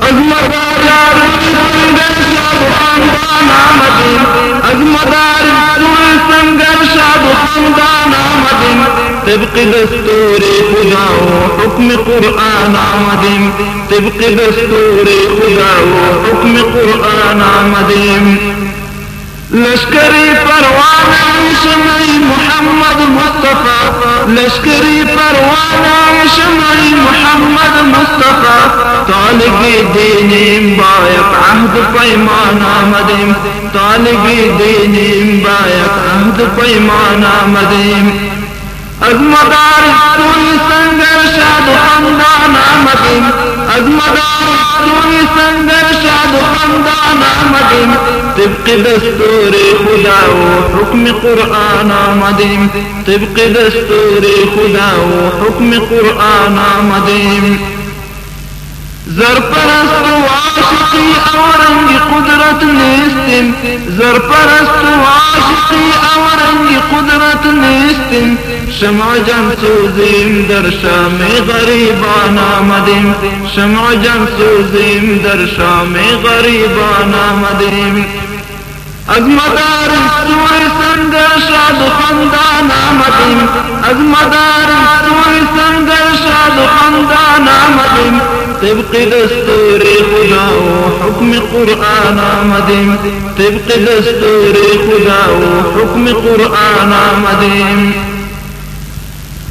از مدار سنگر شاد خاندان آمدیم طبق دستور خدا و حکم قرآن آمدیم طبق دستور خدا و حکم قرآن آمدیم لشکری پروانه شمعی محمد مصطفى. لشکری شمعی محمد مصطفى طالق دینیم بایق عهد پیمان آمدیم طالق دینیم بایق عهد پیمان آمدیم از مدار سوی سنگر شاد سنگر شاد خندان آمدیم طبق دستور خدا و حکم قرآن آمدیم طبق دستور خدا و حکم قرآن آمدیم زرپرست و عاشقی أو رنگ قدرت نیستیم زرپرست و عاشقی أو رنگ قدرت نیستیم شمع جم سوزیم در شام غریبان آمدیم. شمع جم سوزیم در شام غریبان آمدیم. از مدارس سوی سنگر شاد خندان آمدیم. از مدارس سوی سنگر شاد خندان آمدیم. طبق دستور خدا و حکم قرآن آمدیم. طبق دستور خدا و حکم قرآن آمدیم.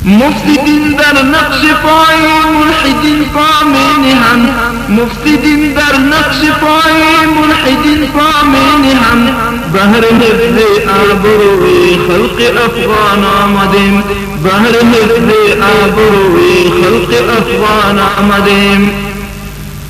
مفسد در نقش پای ملحد پا می‌نهد. مفسد در نقش پای ملحد پا می‌نهد. بهر حفظ آبروی خلق افغان آمدیم. بهر حفظ آبروی خلق افغان آمدیم.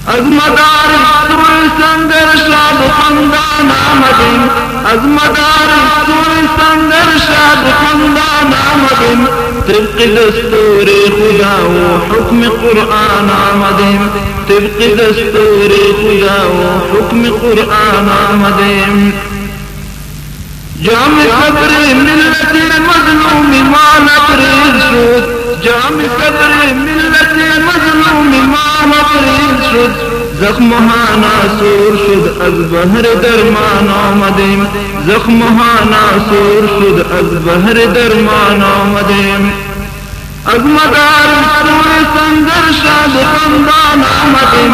از مدارس سوی سنگر شاد خندان آمدیم. از مدارس سوی سنگر شاد خندان آمدیم. طبق دستور خدا و حکم قرآن آمدیم طبق دستور خدا و حکم قرآن آمدیم جام صبر ملت مظلوم ما لبریز شد. جام صبر زخمها ناسور شد از بهر درمان آمدیم. زخمها ناسور شد از بهر درمان آمدیم. از مدارس سوی سنگر شاد خندان آمدیم.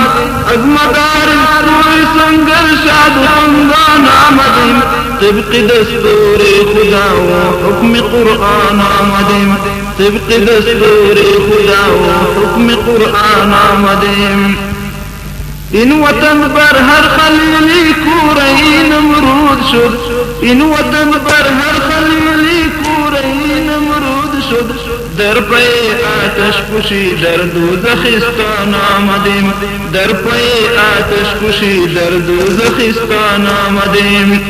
از مدارس سوی سنگر شاد خندان آمدیم. طبق دستور خدا و حکم قرآن آمدیم. طبق دستور خدا و حکم قرآن آمدیم. این وطن بر هر خلیلی کوره نمرود شد. این وطن بر هر خلیلی کوره نمرود شد. در پی آتش کشی در دوزخستان آمدیم. در پی آتش کشی در دوزخستان آمدیم.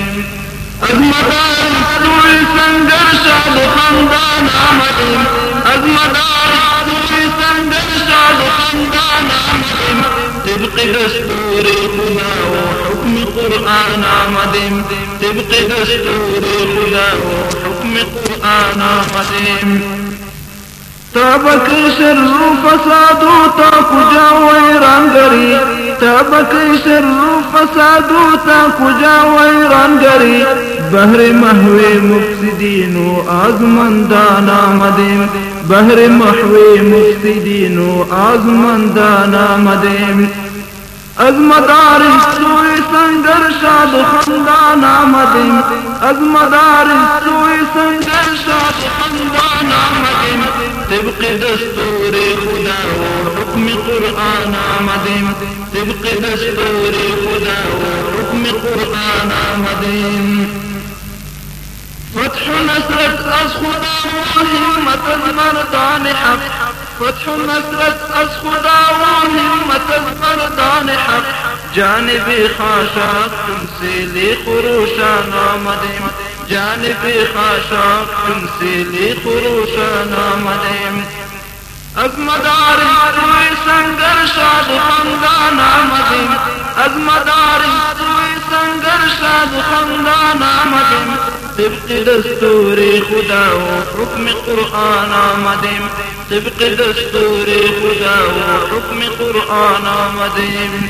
از مدارس سوی سنگر شاد خندان آمدیم. از مدارس سوی سنگر شاد خندان آمدیم طبق دستور خدا و حکم قرآن آمدیم. طبق دستور خدا و حکم قرآن آمدیم. تابك شر فساد تا کجا ویران گری تابك شر فساد تا کجا ویران گری بهر محوی مفسدین و آزمندان آمدیم. بهر محوی مفسدین و آزمندان آمدیم. از مدارس سوی سنگر شاد خندان آمدیم. از مدارس سوی سنگر شاد خندان آمدیم. طبق دستور خدا و حکم قرآن آمدیم. طبق دستور خدا و حکم قرآن آمدیم. فتح نصرت از خدا و همت مردان حق. فتح نصرت از خدا و همت مردان حق. جانب خاشاق تمثیلی خروشان آمدیم جانب خاشاق تمثیلی خروشان آمدیم از مدار سوی سنگر شاد خندان آمدیم از مدار سوی سنگر شاد خندان طبق دستور خدا و قرآن آمدیم. طبق دستور خدا و قرآن آمدیم.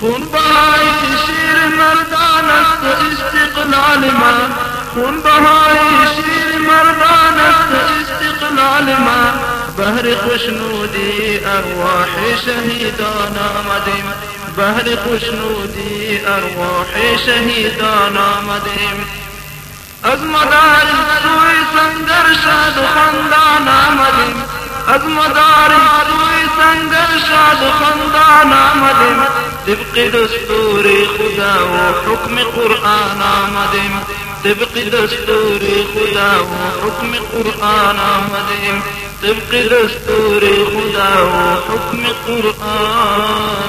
خون بهای شیر مردان است استقلال ما؟ خون بهای شیر مردان است استقلال ما؟ بهر خوشنودی ارواح شهیدان آمدیم. بهر خوشنودی ارواح شهیدان آمدیم. از مدارس سوی سنگر شاد خندان آمدیم. از مدارس سوی سنگر شاد خندان آمدیم. طبق دستور خدا و حکم قرآن آمدیم. طبق دستور خدا و حکم قرآن آمدیم. طبق دستور خدا و حکم قرآن.